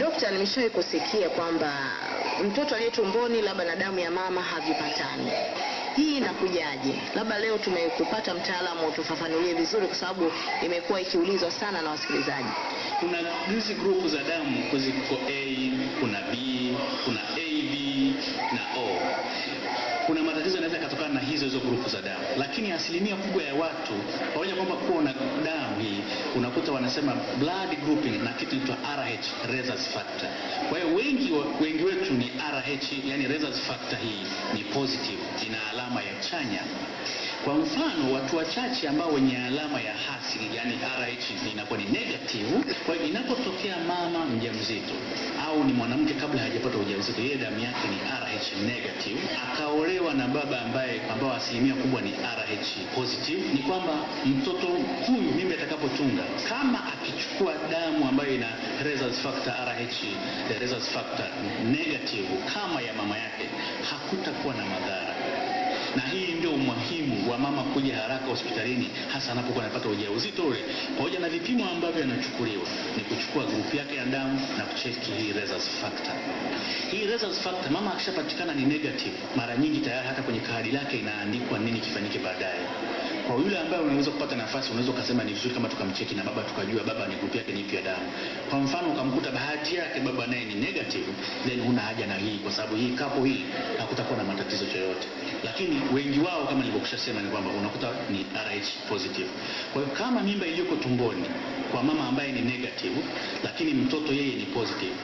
Dokta, nimeshawahi kusikia kwamba mtoto aliye tumboni labda na damu ya mama havipatani. Hii inakujaje? Labda leo tumekupata mtaalamu utufafanulie vizuri, kwa sababu imekuwa ikiulizwa sana na wasikilizaji. kuna hizi grupu za damu ziko A, kuna B, kuna AB na O. Kuna matatizo yanaweza yakatokana na hizo hizo grupu za damu, lakini asilimia kubwa ya watu pamoja kwamba kuwa na damu hii unakuta wanasema blood grouping na kitu inaitwa RH rhesus factor. Kwa hiyo wengi, wengi wetu ni RH, yani rhesus factor hii ni positive, ina alama ya chanya kwa mfano watu wachache ambao wenye alama ya hasi yani RH inakuwa ni negative. Kwa hiyo inapotokea mama mjamzito au ni mwanamke kabla hajapata ujauzito, yeye damu yake ni RH negative, akaolewa na baba ambaye ambao asilimia kubwa ni RH positive, ni kwamba mtoto huyu mimi atakapotunga, kama akichukua damu ambayo ina rhesus factor RH results factor negative kama ya mama yake, hakutakuwa na madhara na hii ndio umuhimu wa mama kuja haraka hospitalini, hasa anapokuwa anapata ujauzito ule, pamoja na vipimo ambavyo anachukuliwa ni kuchukua grupu yake ya damu na kucheki hii results factor. Hii results factor mama akishapatikana ni negative, mara nyingi tayari hata kwenye kadi lake inaandikwa nini kifanyike baadaye. Kwa yule ambaye unaweza kupata nafasi, unaweza ukasema ni vizuri kama tukamcheki na baba, tukajua baba ni grupu yake ni ipi ya damu. Kwa mfano ukamkuta bahati yake baba naye ni negative, then huna haja na hii, kwa sababu hii kapo hii hakutakuwa na matatizo yoyote. Lakini wengi wao kama nilivyokushasema ni kwamba unakuta ni RH positive. Kwa hiyo kama mimba iliyoko tumboni kwa mama ambaye ni negative, lakini mtoto yeye ni positive,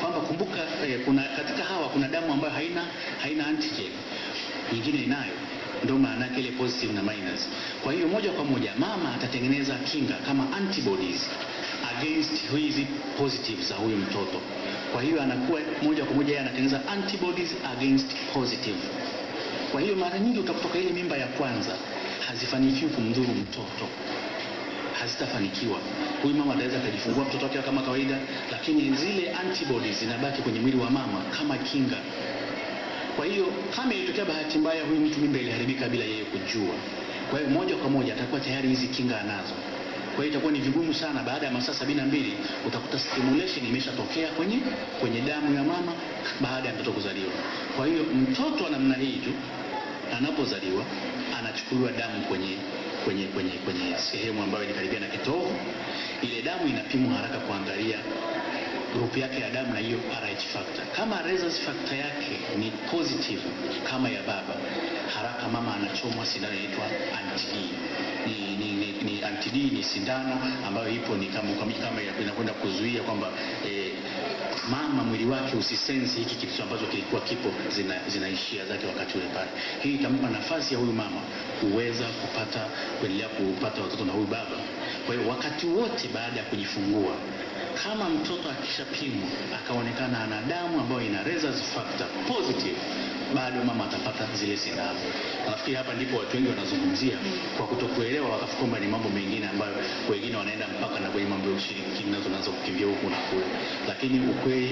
kwamba kumbuka eh, kuna katika hawa kuna damu ambayo haina haina antigen, nyingine inayo ndio maana yake ile positive na minus. Kwa hiyo moja kwa moja mama atatengeneza kinga kama antibodies against hizi positive za huyu mtoto. Kwa hiyo anakuwa moja kwa moja anatengeneza antibodies against positive. Kwa hiyo mara nyingi utakutoka ile mimba ya kwanza hazifanikiwi kumdhuru mtoto hazitafanikiwa. Huyu mama ataweza akajifungua mtoto wake kama kawaida, lakini zile antibodies zinabaki kwenye mwili wa mama kama kinga. Hiyo kama ilitokea bahati mbaya huyu mtu mimba iliharibika bila yeye kujua, kwa hiyo moja kwa moja atakuwa tayari hizi kinga anazo. Kwa hiyo itakuwa ni vigumu sana, baada ya masaa sabini na mbili utakuta stimulation imeshatokea kwenye kwenye damu ya mama baada ya mtoto kuzaliwa. Kwa hiyo mtoto wa namna hii tu anapozaliwa anachukuliwa damu kwenye kwenye kwenye kwenye sehemu ambayo inakaribia na kitovu. Ile damu inapimwa haraka kuangalia grupu yake ya damu na hiyo RH factor. Kama rhesus factor yake ni positive kama ya baba, haraka mama anachomwa sindano inaitwa anti-D. Ni, ni, ni, ni anti-D ni sindano ambayo ipo ni kama kama, kama inakwenda kuzuia kwamba eh, mama mwili wake usisensi hiki kitu ambacho kilikuwa kipo zina, zinaishia zake wakati ule pale. Hii itampa nafasi ya huyu mama kuweza kupata kuendelea kupata watoto na huyu baba. Kwa hiyo wakati wote baada ya kujifungua kama mtoto akishapimwa akaonekana ana damu ambayo ina rhesus factor positive, bado mama atapata zile sindano. Nafikiri hapa ndipo watu wengi wanazungumzia kwa kutokuelewa, wakafikiri kwamba ni mambo mengine ambayo wengine wanaenda mpaka na kwenye mambo ya ushirikina, tunaanza kukimbia huku na kule, lakini ukweli